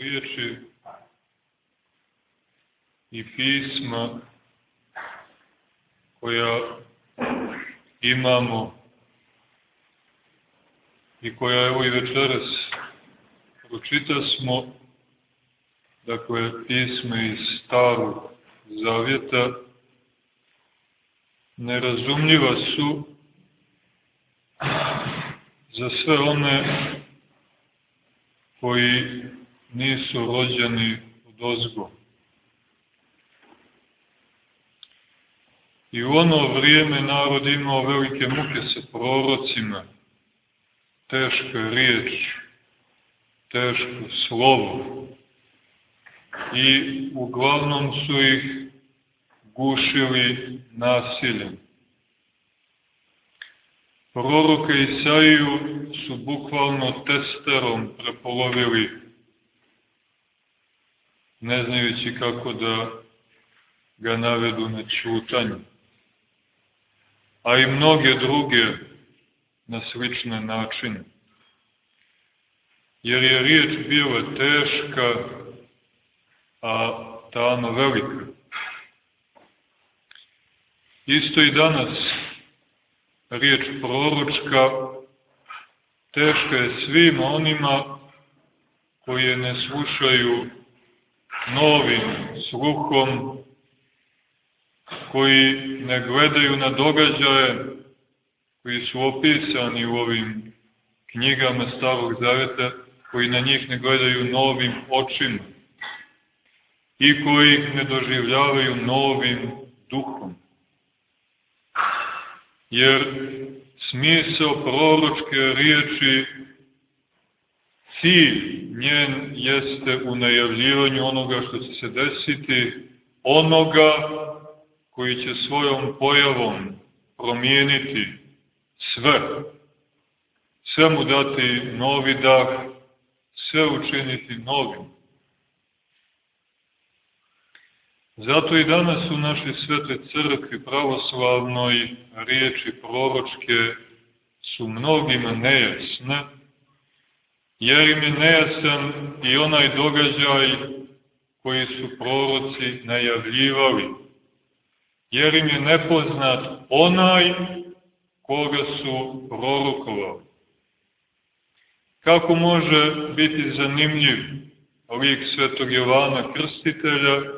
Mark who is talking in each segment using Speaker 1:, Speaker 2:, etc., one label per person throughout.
Speaker 1: riječi i pisma koja imamo i koja evo i večeras pročita smo dakle pisme iz starog zavjeta. Nerazumljiva su za sve one koji nisu rođeni od ozgo. I u ono vrijeme narod imao velike muke sa prorocima, teška riječ, teško slovo. I uglavnom su ih gušili nasiljem. Proroka Isaiju su bukvalno testerom prepolovili, ne znajući kako da ga navedu na čutanje. A i mnoge druge na slične načine. Jer je riječ bila teška, a tama velika. Isto i danas riječ proročka teška je svima onima koji ne slušaju novim sluhom, koji ne gledaju na događaje koji su opisani u ovim knjigama Starog Zaveta, koji na njih ne gledaju novim očima i koji ih ne doživljavaju novim duhom. Jer smisao proročke riječi, cilj njen jeste u najavljivanju onoga što će se desiti, onoga koji će svojom pojavom promijeniti sve, sve mu dati novi dah, sve učiniti novim. Zato i danas u našoj svete crkvi pravoslavnoj riječi proročke su mnogima nejasne, jer im je nejasan i onaj događaj koji su proroci najavljivali, jer im je nepoznat onaj koga su prorokovali. Kako može biti zanimljiv lik svetog Jovana Krstitelja,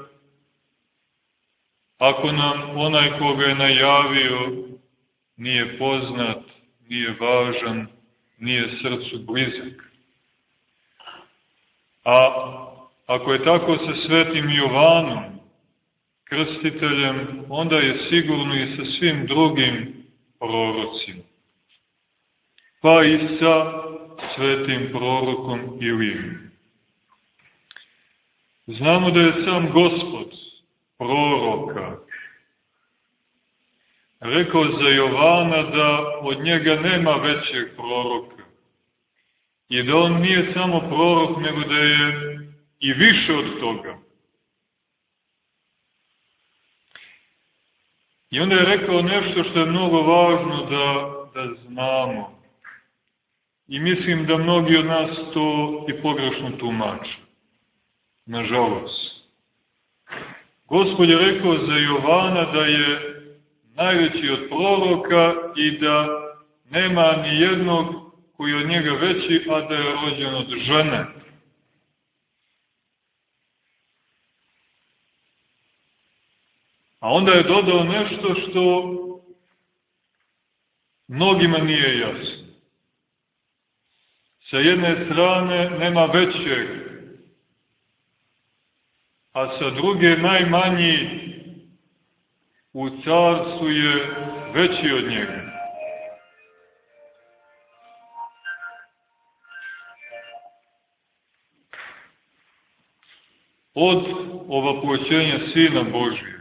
Speaker 1: Ako nam onaj koga je najavio nije poznat, nije važan, nije srcu blizak. A ako je tako sa svetim Jovanom, krstiteljem, onda je sigurno i sa svim drugim prorocima. Pa i sa svetim prorokom Ilijom. Znamo da je sam Gospod proroka. Rekao za Jovana da od njega nema većeg proroka. I da on nije samo prorok, nego da je i više od toga. I onda je rekao nešto što je mnogo važno da, da znamo. I mislim da mnogi od nas to i pogrešno tumače. Nažalost. Gospod je rekao za Jovana da je najveći od proroka i da nema ni jednog koji od njega veći, a da je rođen od žene. A onda je dodao nešto što mnogima nije jasno. Sa jedne strane nema većeg a sa druge najmanji u carstvu je veći od njega. Od ovaploćenja Sina Božije,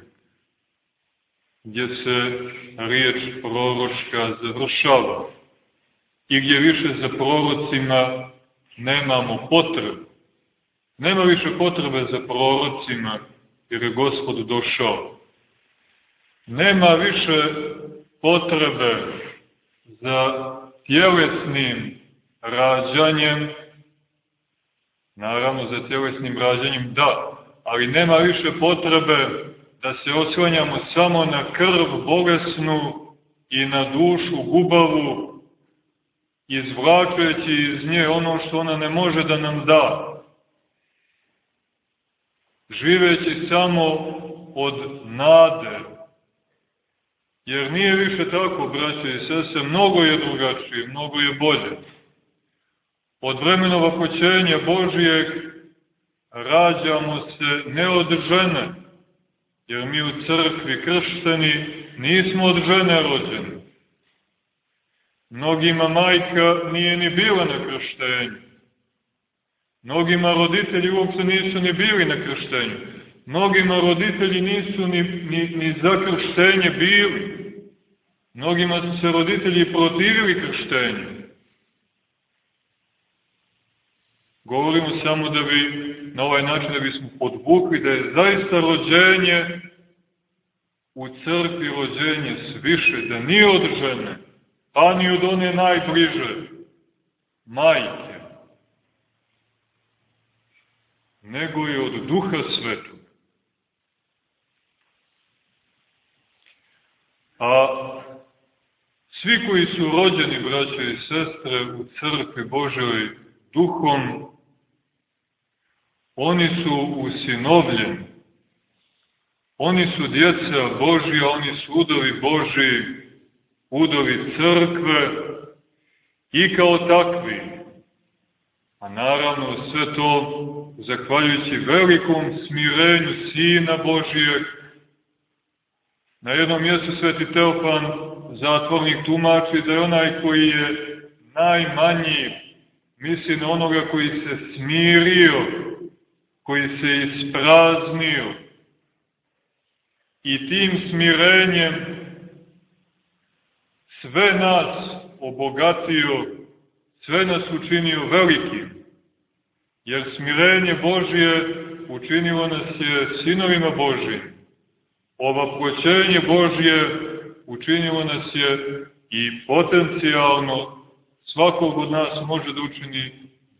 Speaker 1: gdje se riječ proroška završava i gdje više za prorocima nemamo potrebu, Nema više potrebe za prorocima, jer je Gospod došao. Nema više potrebe za tjelesnim rađanjem, Naravno, za tjelesnim rađanjem da, ali nema više potrebe da se oslanjamo samo na krv bolesnu i na dušu gubavu, izvlačujući iz nje ono što ona ne može da nam da. Živeći samo od nade. Jer nije više tako, braće i sese, mnogo je drugačije, mnogo je bolje. Od vremenova hoćenja Božijeg rađamo se ne od žene, jer mi u crkvi kršteni nismo od žene rođeni. Mnogima majka nije ni bila na krštenju. Mnogima roditelji uopšte nisu ni bili na krštenju. Mnogima roditelji nisu ni, ni, ni za krštenje bili. Mnogima su se roditelji protivili krštenju. Govorimo samo da bi, na ovaj način da bismo podvukli da je zaista rođenje u crkvi rođenje sviše, da nije od žene, pa ni od one najbliže, majke, nego je od duha svetog. A svi koji su rođeni, braće i sestre, u crkvi Božoj duhom, oni su usinovljeni. Oni su djeca Božija, oni su udovi Boži, udovi crkve i kao takvi. A naravno sve to zahvaljujući velikom smirenju Sina Božijeg. Na jednom mjestu Sveti Teofan, zatvornik, tumači da je onaj koji je najmanji, misli na onoga koji se smirio, koji se ispraznio i tim smirenjem sve nas obogatio, sve nas učinio velikim, jer smirenje Božije učinilo nas je sinovima Božijim. Ovaproćenje Božije učinilo nas je i potencijalno svakog od nas može da učini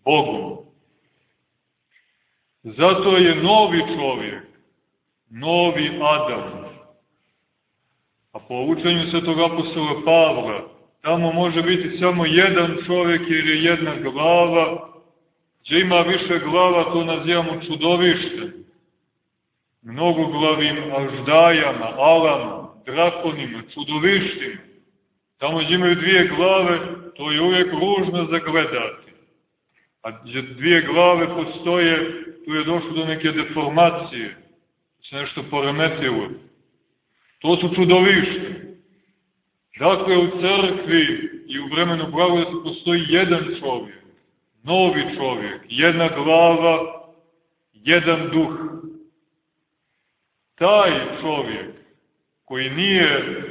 Speaker 1: Bogom. Zato je novi čovjek, novi Adam. A po učenju svetog apostola Pavla, tamo može biti samo jedan čovjek jer je jedna glava, gdje ima više glava, to nazivamo čudovište. Mnogoglavim aždajama, alama, drakonima, čudovištima. Tamo gdje imaju dvije glave, to je uvijek ružno za gledati. A gdje dvije glave postoje, tu je došlo do neke deformacije, se nešto poremetilo. To su čudovište. Dakle, u crkvi i u vremenu blagodati postoji jedan čovjek, novi čovjek, jedna glava, jedan duh. Taj čovjek koji nije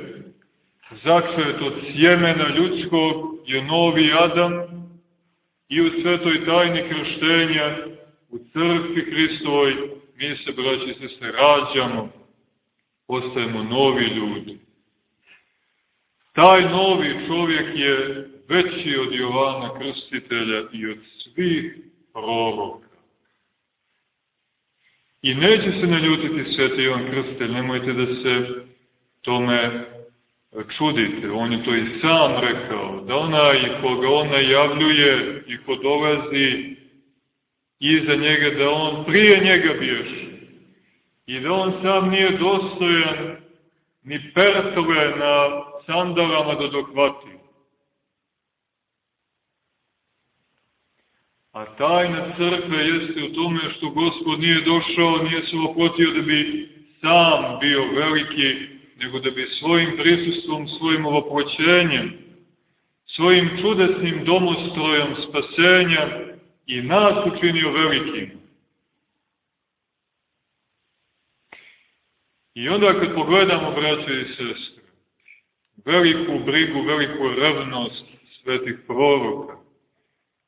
Speaker 1: začet od sjemena ljudskog je novi Adam i u svetoj tajni krštenja u crkvi Hristovoj mi se, braći se, se rađamo, postajemo novi ljudi. Taj novi čovjek je veći od Jovana Krstitelja i od svih proroka. I neće se naljutiti sveti Jovan Krstitelj, nemojte da se tome čudite. On je to i sam rekao, da onaj koga on najavljuje i ko dolazi iza njega, da on prije njega bježe. I da on sam nije dostojan ni pertove na sandalama da dohvati. A tajna crkve jeste u tome što Gospod nije došao, nije se opotio da bi sam bio veliki, nego da bi svojim prisustvom, svojim ovoproćenjem, svojim čudesnim domostrojem spasenja i nas učinio velikim. I onda kad pogledamo, braće i sestre, veliku brigu, veliku revnost svetih proroka,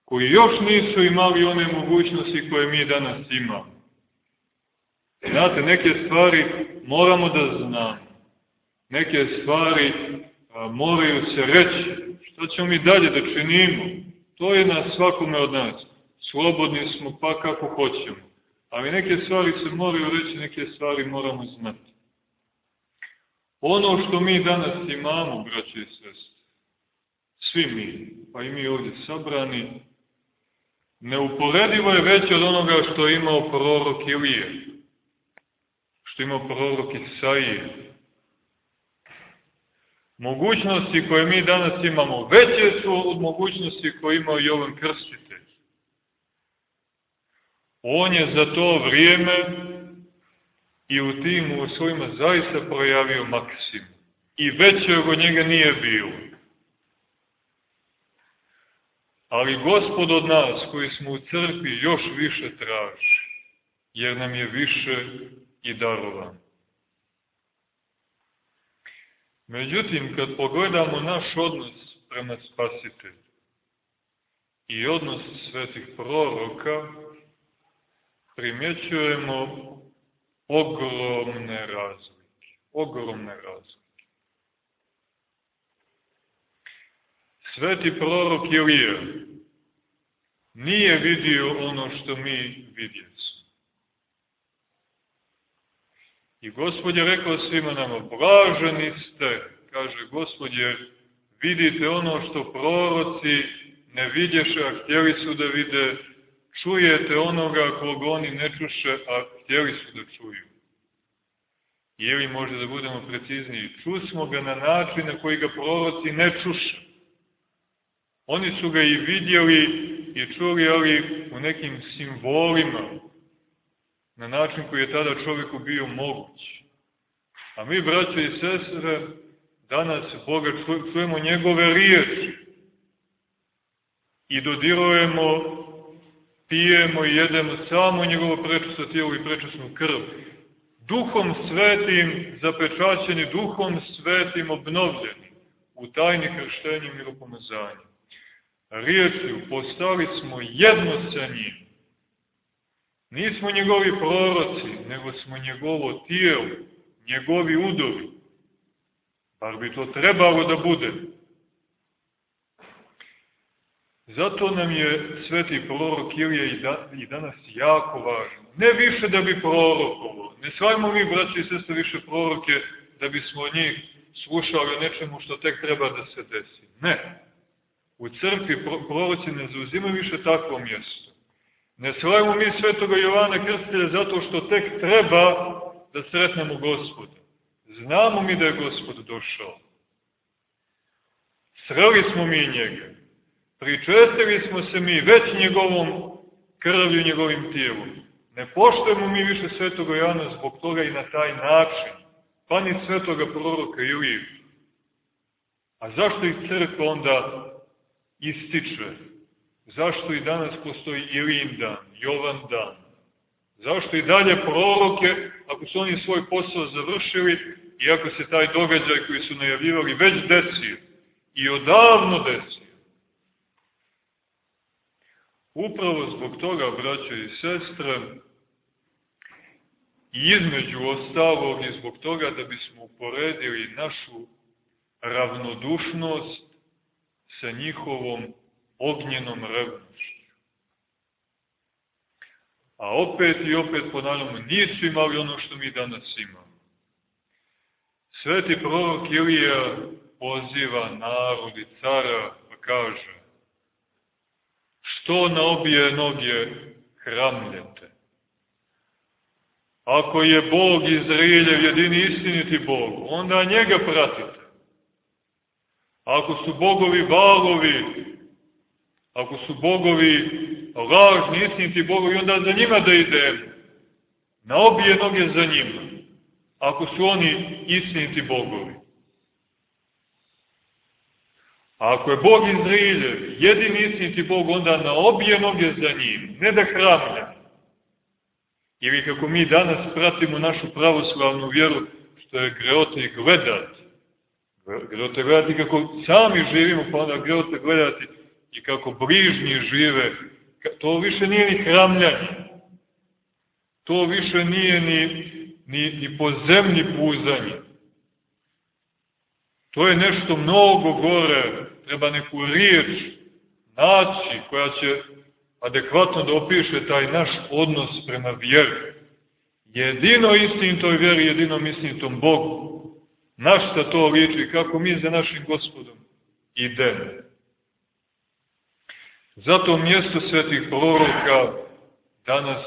Speaker 1: koji još nisu imali one mogućnosti koje mi danas imamo. Znate, neke stvari moramo da znamo. Neke stvari a, moraju se reći. Šta ćemo mi dalje da činimo? To je na svakome od nas. Slobodni smo pa kako hoćemo. Ali neke stvari se moraju reći, neke stvari moramo znati. Ono što mi danas imamo, braće i sestre, svi mi, pa i mi ovdje sabrani, neuporedivo je veće od onoga što je imao prorok Ilije, što je imao prorok Isaije. Mogućnosti koje mi danas imamo veće su od mogućnosti koje imao Jovan Krstitelj. On je za to vrijeme i u tim uslovima zaista projavio maksim. I veće od njega nije bilo. Ali gospod od nas koji smo u crkvi još više traži, jer nam je više i darovan. Međutim, kad pogledamo naš odnos prema spasitelju i odnos svetih proroka, primjećujemo ogromne razlike. Ogromne razlike. Sveti prorok Ilija nije vidio ono što mi vidjeli. I gospod je rekao svima nama, blaženi ste, kaže gospod je, vidite ono što proroci ne vidješe, a htjeli su da vide, čujete onoga kog oni ne čuše, a htjeli su da čuju. Ili može da budemo precizniji, čusmo ga na način na koji ga proroci ne čuše. Oni su ga i vidjeli i čuli, ali u nekim simbolima, na način koji je tada čovjeku bio moguć. A mi, braće i sestre, danas Boga čujemo njegove riječi i dodirujemo, pijemo i jedemo samo njegovo prečusto tijelo i prečusnu krv. Duhom svetim zapečaćeni, duhom svetim obnovljeni u tajni krštenju i miropomazanju. Riječju postali smo jedno sa njim Nismo njegovi proroci, nego smo njegovo tijelo, njegovi udovi. Bar bi to trebalo da bude. Zato nam je sveti prorok Ilija i, da, i danas jako važno. Ne više da bi prorokovo. Ne svajmo mi, braći i sestre, više proroke da bismo njih slušali o nečemu što tek treba da se desi. Ne. U crkvi proroci ne zauzimaju više takvo mjesto. Ne slavimo mi svetoga Jovana Krstitelja zato što tek treba da sretnemo gospoda. Znamo mi da je gospod došao. Sreli smo mi njega. Pričestili smo se mi već njegovom krvlju, njegovim tijelom. Ne poštujemo mi više svetoga Jovana zbog toga i na taj način. Pa ni svetoga proroka Iliju. A zašto ih crkva onda ističe? Zašto i danas postoji Ilijin dan, Jovan dan? Zašto i dalje proroke, ako su oni svoj posao završili, iako se taj događaj koji su najavljivali već desio i odavno desio? Upravo zbog toga, braćo i sestre, i između ostalog i zbog toga da bismo uporedili našu ravnodušnost sa njihovom ognjenom revnošću. A opet i opet ponavljamo, nisu imali ono što mi danas imamo. Sveti prorok Ilija poziva narod i cara pa kaže što na obje noge hramljete? Ako je Bog Izraeljev jedini istiniti Bog, onda njega pratite. Ako su bogovi valovi, Ako su bogovi lažni, istiniti bogovi, onda za njima da idemo. Na obje noge za njima. Ako su oni istiniti bogovi. A ako je Bog Izraeljev, jedini istiniti Bog, onda na obje noge za njim, ne da hramlja. Ili kako mi danas pratimo našu pravoslavnu vjeru, što je greote gledati. Greote gledati kako sami živimo, pa onda greote gledati i kako bližnji žive, to više nije ni hramljanje. To više nije ni, ni, ni po zemlji puzanje. To je nešto mnogo gore. Treba neku riječ naći koja će adekvatno da opiše taj naš odnos prema vjeri. Jedino istinitoj vjeri, jedino istinitom Bogu. Naš šta to liči, kako mi za našim gospodom idemo. Zato mjesto svetih proroka danas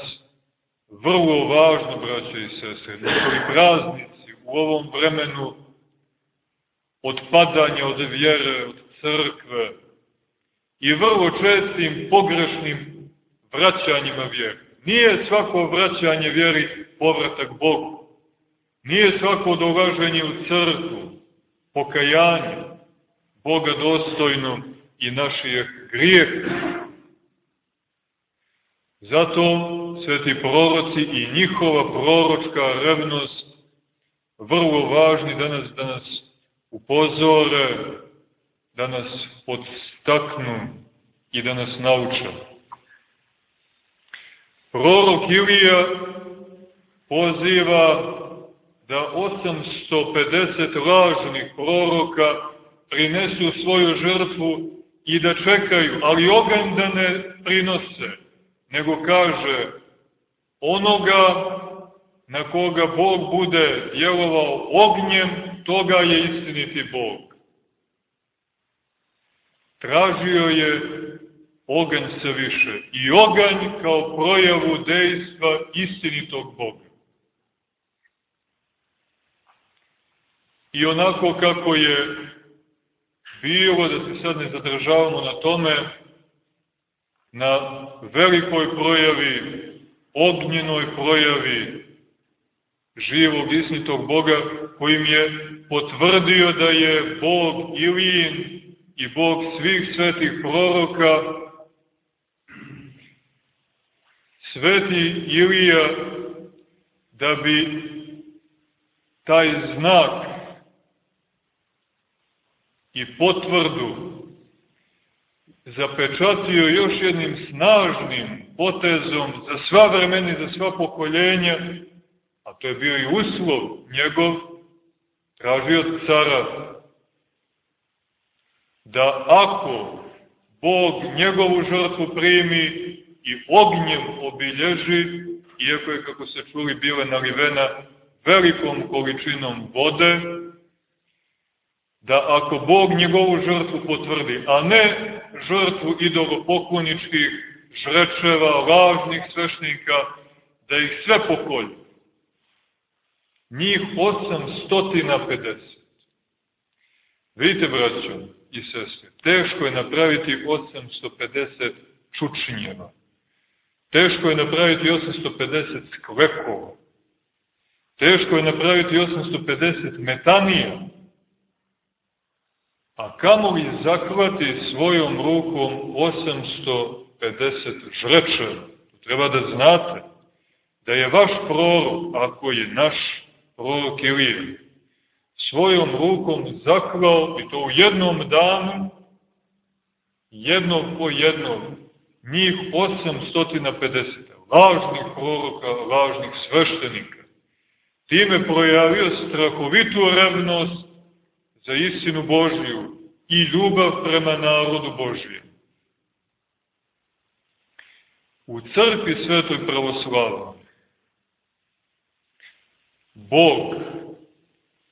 Speaker 1: vrlo važno, braće i sestre, njihovi praznici u ovom vremenu odpadanja od vjere, od crkve i vrlo čestim pogrešnim vraćanjima vjeri. Nije svako vraćanje vjeri povratak Bogu. Nije svako dolaženje u crkvu, pokajanje, Boga dostojno i naših grijeh. Zato sveti proroci i njihova proročka revnost vrlo važni danas da nas upozore, da nas podstaknu i da nas nauče. Prorok Ilija poziva da 850 lažnih proroka prinesu svoju žrtvu i da čekaju, ali oganj da ne prinose, nego kaže onoga na koga Bog bude djelovao ognjem, toga je istiniti Bog. Tražio je oganj se više i oganj kao projavu dejstva istinitog Boga. I onako kako je bilo, da se sad ne zadržavamo na tome, na velikoj projavi, ognjenoj projavi živog isnitog Boga, kojim je potvrdio da je Bog Ilijin i Bog svih svetih proroka, sveti Ilija, da bi taj znak i potvrdu zapečatio još jednim snažnim potezom za sva vremena i za sva pokoljenja, a to je bio i uslov njegov, tražio od cara da ako Bog njegovu žrtvu primi i ognjem obilježi, iako je, kako se čuli, bile nalivena velikom količinom vode, da ako Bog njegovu žrtvu potvrdi, a ne žrtvu idolopokloničkih žrečeva, lažnih svešnika, da ih sve pokolju. Njih 850. Vidite, braćo i sestre, teško je napraviti 850 čučnjeva. Teško je napraviti 850 sklepova. Teško je napraviti 850 metanija a kamo li zakvati svojom rukom 850 žrečeva. Treba da znate da je vaš prorok, ako je naš prorok Ilija, svojom rukom zaklao, i to u jednom danu, jednog po jednog, njih 850, lažnih proroka, lažnih sveštenika. Time projavio strahovitu revnost za istinu Božju i ljubav prema narodu Božjem. U crkvi svetoj pravoslavnoj Bog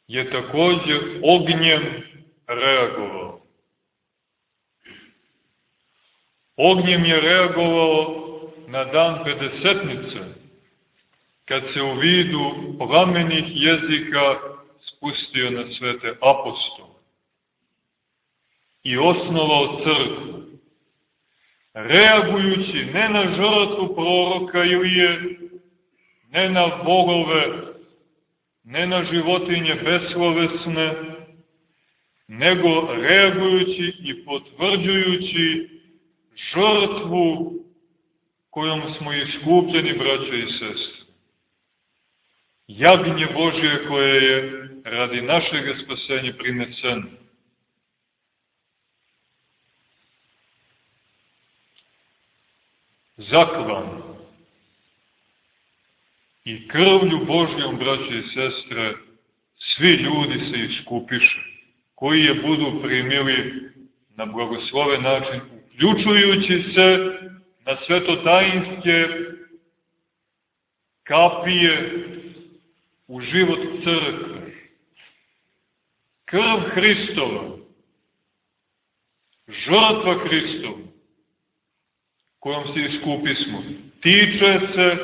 Speaker 1: je takođe ognjem reagovao. Ognjem je reagovao na dan Pedesetnice, kad se u vidu plamenih jezika spustio na svete apostole i osnovao crkvu, reagujući ne na žrtvu proroka Ilije, ne na bogove, ne na životinje beslovesne, nego reagujući i potvrđujući žrtvu kojom smo iskupljeni, braće i sestre. Jagnje Božje koje je radi našeg spasenja prinesen. Zaklan i krvlju Božjom, braće i sestre, svi ljudi se iskupiše, koji je budu primili na blagosloven način, uključujući se na svetotajinske kapije u život crkve. Krv Hristova, žrtva Hristova, kojom se iskupismo, tiče se,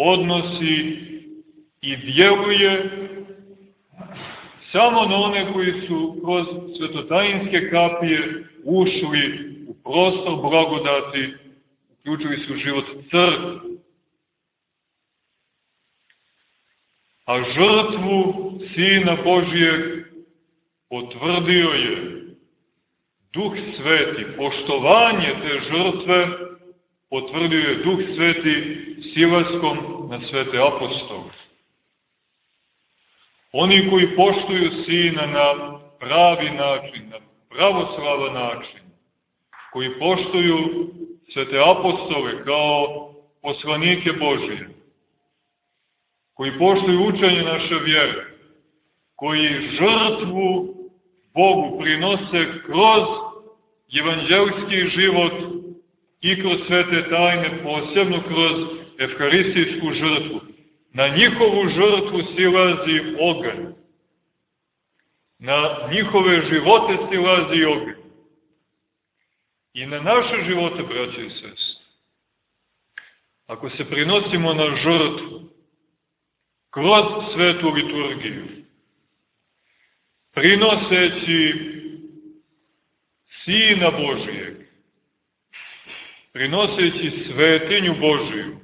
Speaker 1: odnosi i djeluje samo na one koji su kroz svetotajinske kapije ušli u prostor blagodati, uključili se u život crkve. A žrtvu Sina Božijeg potvrdio je Duh Sveti, poštovanje te žrtve potvrdio je Duh Sveti silaskom na svete apostole. Oni koji poštuju Sina na pravi način, na pravoslavan način, koji poštuju svete apostole kao poslanike Božije, koji poštuju učenje naše vjere, koji žrtvu Bogu prinose kroz evanđelski život i kroz svete tajne, posebno kroz evharistijsku žrtvu. Na njihovu žrtvu silazi oganj. Na njihove živote silazi oganj. I na naše živote, braće i sest. Ako se prinosimo na žrtvu, kroz svetu liturgiju, prinoseći Sina Božijeg, prinoseći svetinju Božiju,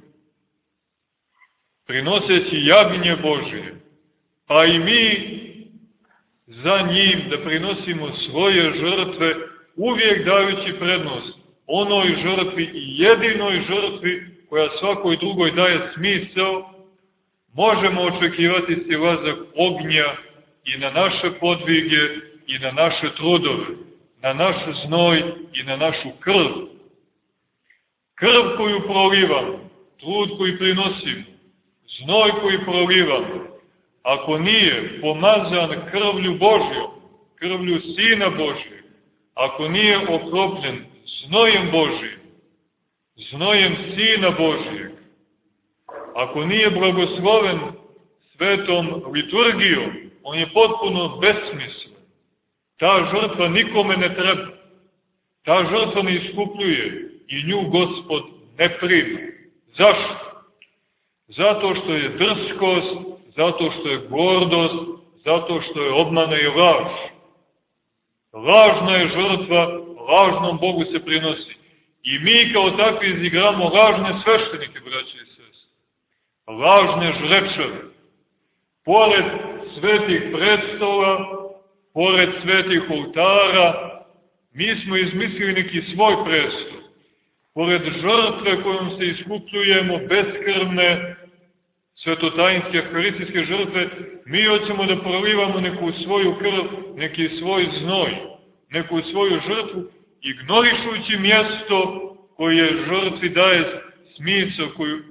Speaker 1: prinoseći jagnje Božije, pa i mi za njim da prinosimo svoje žrtve, uvijek dajući prednost onoj žrtvi i jedinoj žrtvi koja svakoj drugoj daje smisao, možemo očekivati silazak ognja i na naše podvige i na naše trudove, na naš znoj i na našu krv. Krv koju prolivamo, trud koji prinosimo, znoj koji prolivamo, ako nije pomazan krvlju Božjom, krvlju Sina Božjeg, ako nije okropljen znojem Božijim, znojem Sina Božijeg, ako nije blagosloven svetom liturgijom, on je potpuno besmislen. Ta žrtva nikome ne treba. Ta žrtva ne iskupljuje i nju gospod ne prima. Zašto? Zato što je drskost, zato što je gordost, zato što je obmana i laž. Lažna je žrtva, lažnom Bogu se prinosi. I mi kao takvi izigramo lažne sveštenike, braće i sest. Lažne žrečeve. Pored svetih predstava, pored svetih oltara, mi smo izmislili neki svoj predstav. Pored žrtve kojom se iskupljujemo, beskrvne, svetotajinske, harisijske žrtve, mi hoćemo da prolivamo neku svoju krv, neki svoj znoj, neku svoju žrtvu, ignorišujući mjesto koje žrtvi daje smisao, koju,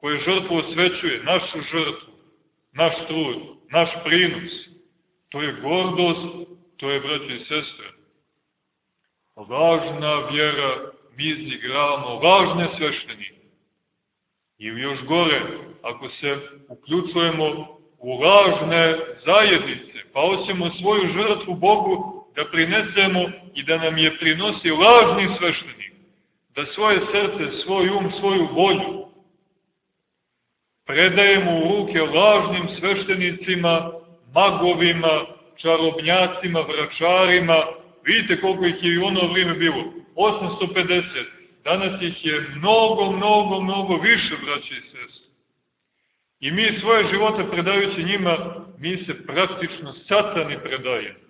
Speaker 1: koje žrtvu osvećuje, našu žrtvu, naš trud, naš prinos. To je gordost, to je, braći i sestre, važna vjera, mi izigravamo važne sveštenike. Ili još gore, ako se uključujemo u lažne zajednice, pa hoćemo svoju žrtvu Bogu da prinesemo i da nam je prinosi lažni sveštenik, da svoje srce, svoj um, svoju volju predajemo u ruke lažnim sveštenicima, magovima, čarobnjacima, vračarima, vidite koliko ih je i ono vrijeme bilo, 850, danas ih je mnogo, mnogo, mnogo više, braće i sestre. I mi svoje živote predajući njima, mi se praktično satani predajemo.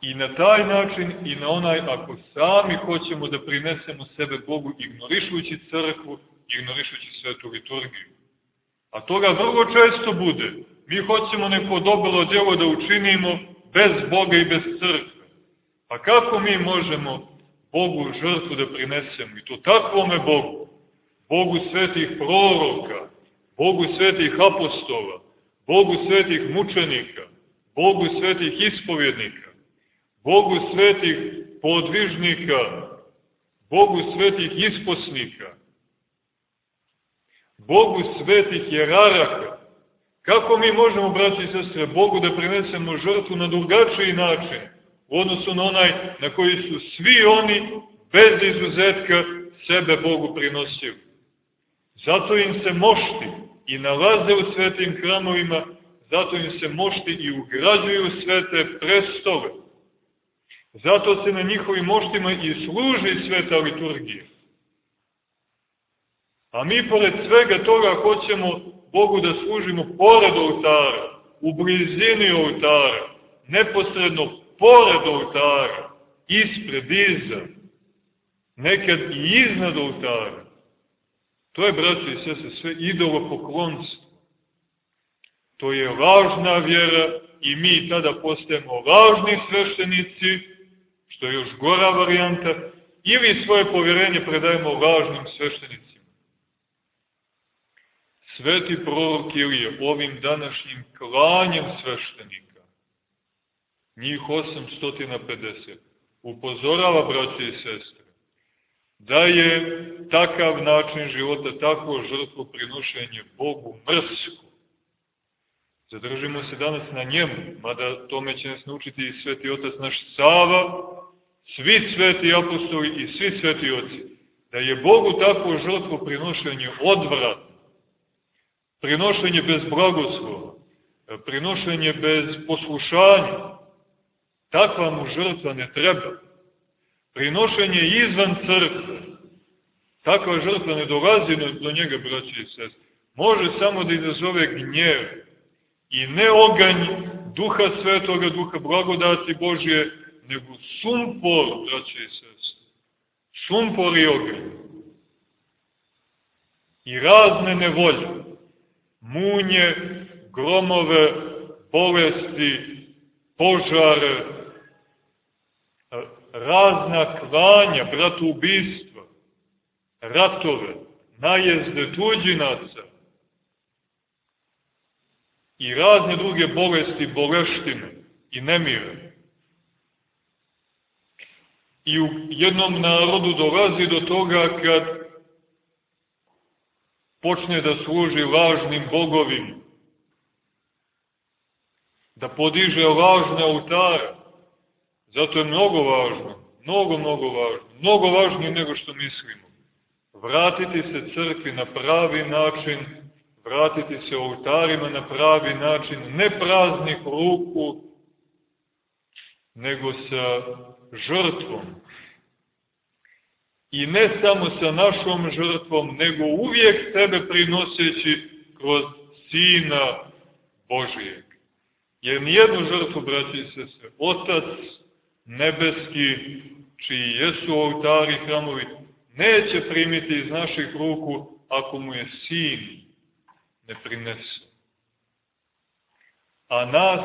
Speaker 1: I na taj način i na onaj, ako sami hoćemo da prinesemo sebe Bogu, ignorišujući crkvu, ignorišujući svetu liturgiju. A toga vrlo često bude. Mi hoćemo neko dobro djelo da učinimo bez Boga i bez crkve. Pa kako mi možemo Bogu žrtvu da prinesemo? I to takvome Bogu. Bogu svetih proroka, Bogu svetih apostola, Bogu svetih mučenika, Bogu svetih ispovjednika, Bogu svetih podvižnika, Bogu svetih isposnika, Bogu svetih jeraraka. Kako mi možemo, braći i sestre, Bogu da prinesemo žrtvu na drugačiji način u odnosu na onaj na koji su svi oni bez izuzetka sebe Bogu prinosili. Zato im se mošti i nalaze u svetim hramovima, zato im se mošti i ugrađuju svete prestove. Zato se na njihovim moštima i služi sveta liturgija. A mi pored svega toga hoćemo Bogu da služimo pored oltara, u blizini oltara, neposredno pored oltara, ispred, iza, nekad i iznad oltara. To je, braći i sese, sve idolopoklonstvo. To je lažna vjera i mi tada postajemo lažni sveštenici, što je još gora varijanta, ili svoje povjerenje predajemo lažnim sveštenicima. Sveti prorok Ilije ovim današnjim klanjem sveštenika, njih 850, upozorava, braće i sestre, da je takav način života, takvo žrtvo prinošenje Bogu mrsko. Zadržimo se danas na njemu, mada tome će nas naučiti i sveti otac naš Sava, svi sveti apostoli i svi sveti oci, da je Bogu takvo žrtvo prinošenje odvrat, prinošenje bez blagoslova, prinošenje bez poslušanja, takva mu žrtva ne treba. Prinošenje izvan crkve, takva žrtva ne dolazi do njega, braći i sest. Može samo da izazove gnjev i ne oganj duha svetoga, duha blagodati Božje, nego sumpor, braći i sest. Sumpor i oganj. I razne nevolje munje, gromove, bolesti, požare, razna klanja, bratoubistva, ratove, najezde tuđinaca i razne druge bolesti, boleštine i nemire. I u jednom narodu dolazi do toga kad počne da služi lažnim bogovima, da podiže lažne autare. Zato je mnogo važno, mnogo, mnogo važno, mnogo važnije nego što mislimo. Vratiti se crkvi na pravi način, vratiti se oltarima na pravi način, ne praznih ruku, nego sa žrtvom, I ne samo sa našom žrtvom, nego uvijek sebe prinoseći kroz Sina Božijeg. Jer nijednu žrtvu, braći se se, Otac nebeski, čiji jesu oltari hramovi, neće primiti iz naših ruku ako mu je Sin ne prinese. A nas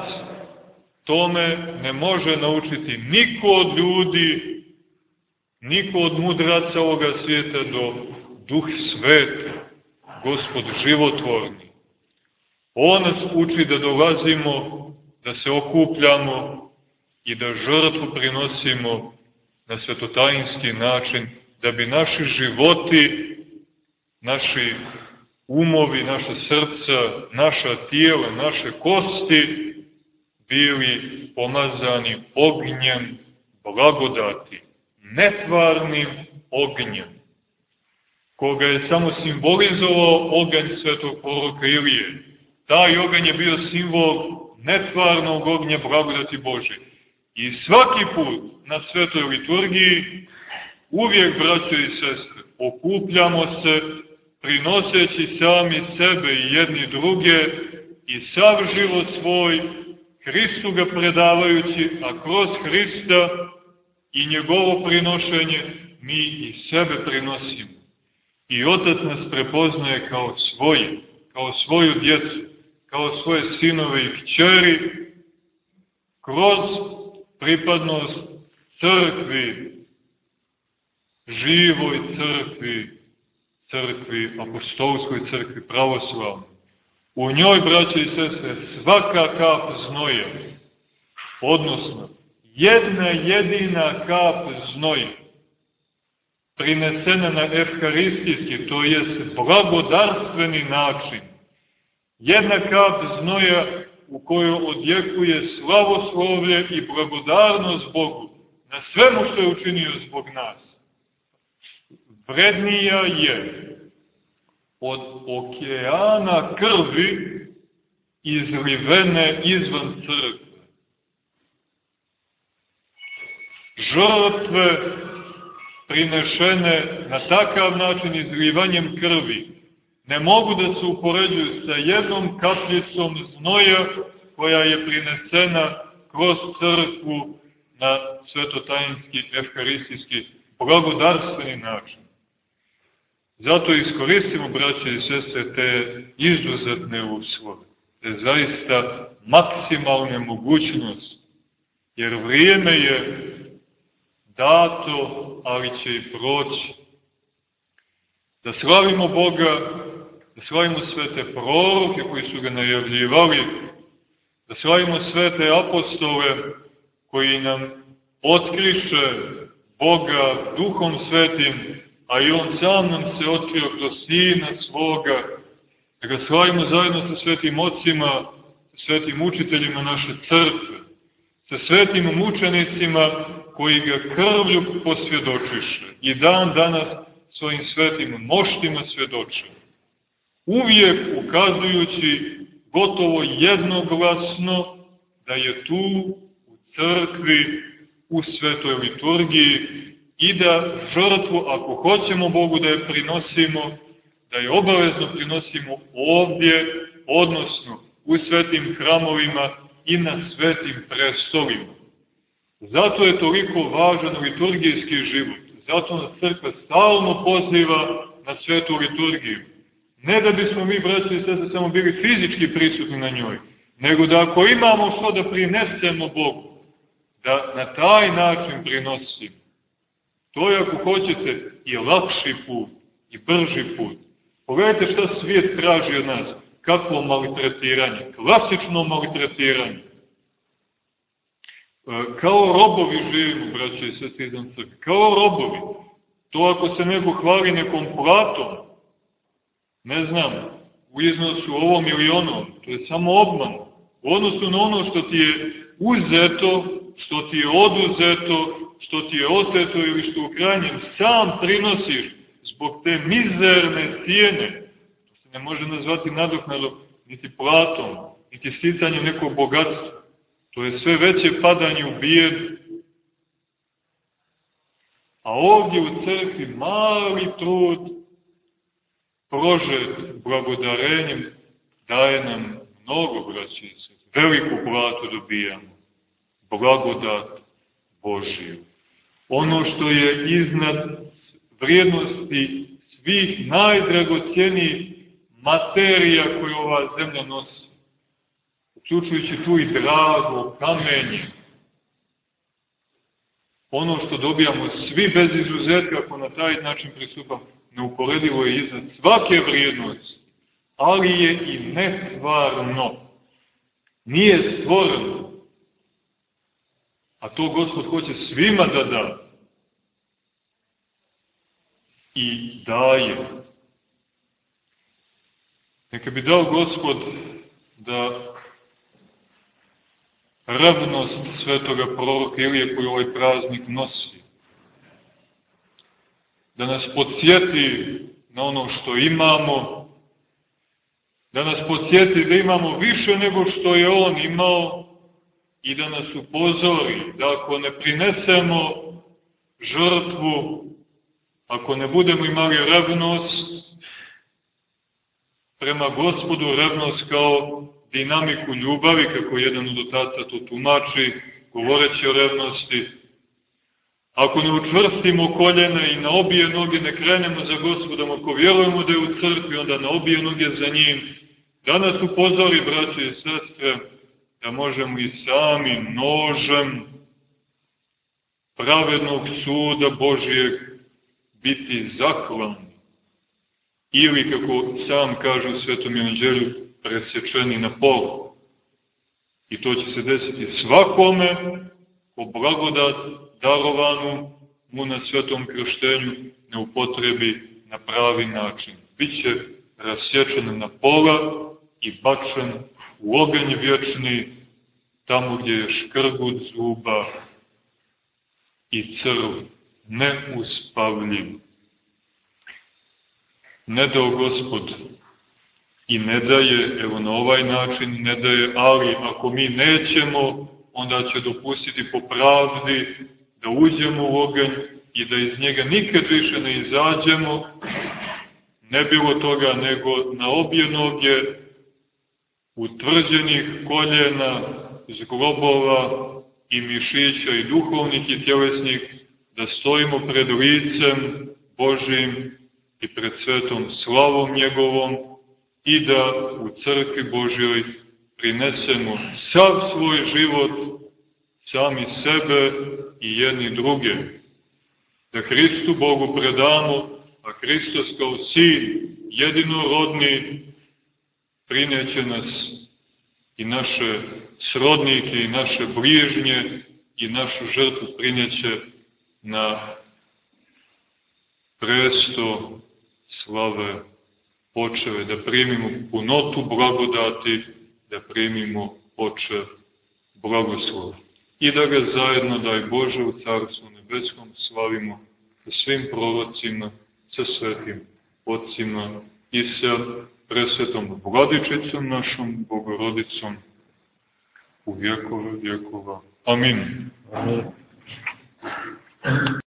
Speaker 1: tome ne može naučiti niko od ljudi, Niko od mudraca ovoga svijeta do duh sveta, gospod životvorni. On nas uči da dolazimo, da se okupljamo i da žrtvu prinosimo na svetotajinski način, da bi naši životi, naši umovi, naša srca, naša tijela, naše kosti bili pomazani ognjem blagodati netvarnim ognjem, koga je samo simbolizovao oganj svetog proroka Ilije. Taj oganj je bio simbol netvarnog ognja blagodati Bože. I svaki put na svetoj liturgiji uvijek, braćo i sestre, okupljamo se prinoseći sami sebe i jedni druge i sav život svoj Hristu ga predavajući, a kroz Hrista i njegovo prinošenje mi i sebe prinosimo. I Otac nas prepoznaje kao svoje, kao svoju djecu, kao svoje sinove i kćeri, kroz pripadnost crkvi, živoj crkvi, crkvi, apostolskoj crkvi, pravoslavnoj. U njoj, braće i sestre, svaka kap znoja, odnosno jedna jedina kap znoja, prinesena na evharistijski, to jest blagodarstveni način. Jedna kap znoja u kojoj odjekuje slavoslovlje i blagodarnost Bogu na svemu što je učinio zbog nas. Vrednija je od okeana krvi izlivene izvan crkve. Žrtve prinešene na takav način izlivanjem krvi ne mogu da se upoređuju sa jednom kapljicom znoja koja je prinesena kroz crkvu na svetotajinski, efkaristijski, blagodarstveni način. Zato iskoristimo, braće i sestre, te izuzetne uslove, te zaista maksimalne mogućnosti, jer vrijeme je dato, ali će i proći. Da slavimo Boga, da slavimo sve te proroke koji su ga najavljivali, da slavimo sve te apostole koji nam otkriše Boga duhom svetim, a i On sam nam se otkrio kroz Sina svoga, da ga slavimo zajedno sa svetim ocima, sa svetim učiteljima naše crkve, sa svetim mučenicima koji ga krvlju posvjedočiše i dan danas svojim svetim moštima svjedoče. Uvijek ukazujući gotovo jednoglasno da je tu u crkvi, u svetoj liturgiji i da žrtvu, ako hoćemo Bogu da je prinosimo, da je obavezno prinosimo ovdje, odnosno u svetim hramovima i na svetim prestolima. Zato je toliko važan liturgijski život. Zato nas crkva stalno poziva na svetu liturgiju. Ne da bismo mi, braći i sese, samo bili fizički prisutni na njoj, nego da ako imamo što da prinesemo Bogu, da na taj način prinosimo. To je, ako hoćete, i lakši put, i brži put. Pogledajte šta svijet traži od nas. Kakvo malitretiranje? Klasično malitretiranje. E, kao robovi živimo, braće i sestri izan crkve. Kao robovi. To ako se neko hvali nekom platom, ne znam, u iznosu ovom ili onom, to je samo obman. U odnosu na ono što ti je uzeto, što ti je oduzeto, što ti je oteto ili što u krajnjem sam prinosiš zbog te mizerne cijene, to se ne može nazvati nadoknadom niti platom, niti sticanjem nekog bogatstva. To je sve veće padanje u bijedu. A ovdje u crkvi mali trud prožet blagodarenjem daje nam mnogo braćice. Veliku platu dobijamo. Blagodat Božiju. Ono što je iznad vrijednosti svih najdragocijenijih materija koje ova zemlja nosi. Uključujući tu i drago, kamenje. Ono što dobijamo svi bez izuzetka, ako na taj način pristupamo, neuporedivo je iznad svake vrijednosti, ali je i nestvarno. Nije stvoreno. A to Gospod hoće svima da da. I daje. Neka bi dao Gospod da revnost svetoga proroka Ilije koji ovaj praznik nosi, da nas podsjeti na ono što imamo, da nas podsjeti da imamo više nego što je on imao i da nas upozori da ako ne prinesemo žrtvu, ako ne budemo imali revnost, prema gospodu revnost kao dinamiku ljubavi, kako jedan od otaca to tumači, govoreći o revnosti. Ako ne učvrstimo koljena i na obije noge ne krenemo za gospodom, ako vjerujemo da je u crkvi, onda na obije noge za njim, da nas upozori, braće i sestre, da možemo i sami nožem pravednog suda Božijeg biti zaklani. Ili, kako sam kaže u Svetom Evanđelju, presječeni na pola. I to će se desiti svakome ko blagodat darovanu mu na svetom krštenju ne upotrebi na pravi način. Biće rasječen na pola i bačen u oganj vječni, tamo gdje je škrgut zuba i crv neuspavljiv. Ne dao gospod i ne daje, evo na ovaj način ne daje, ali ako mi nećemo, onda će dopustiti po pravdi da uđemo u oganj i da iz njega nikad više ne izađemo, ne bilo toga nego na obje noge, utvrđenih koljena, zglobova i mišića i duhovnih i tjelesnih, da stojimo pred licem Božim i pred svetom slavom njegovom i da u crkvi Božjoj prinesemo sav svoj život, sami sebe i jedni druge. Da Hristu Bogu predamo, a Hristos kao sin jedinorodni prineće nas i naše srodnike i naše bližnje i našu žrtvu prineće na presto slave počeve, da primimo punotu blagodati, da primimo oče blagoslova. I da ga zajedno, daj Bože, u Carstvu Nebeskom slavimo sa svim prorocima, sa svetim otcima i sa presvetom vladičicom našom, Bogorodicom, u vjekove vjekova. Amin. Amin.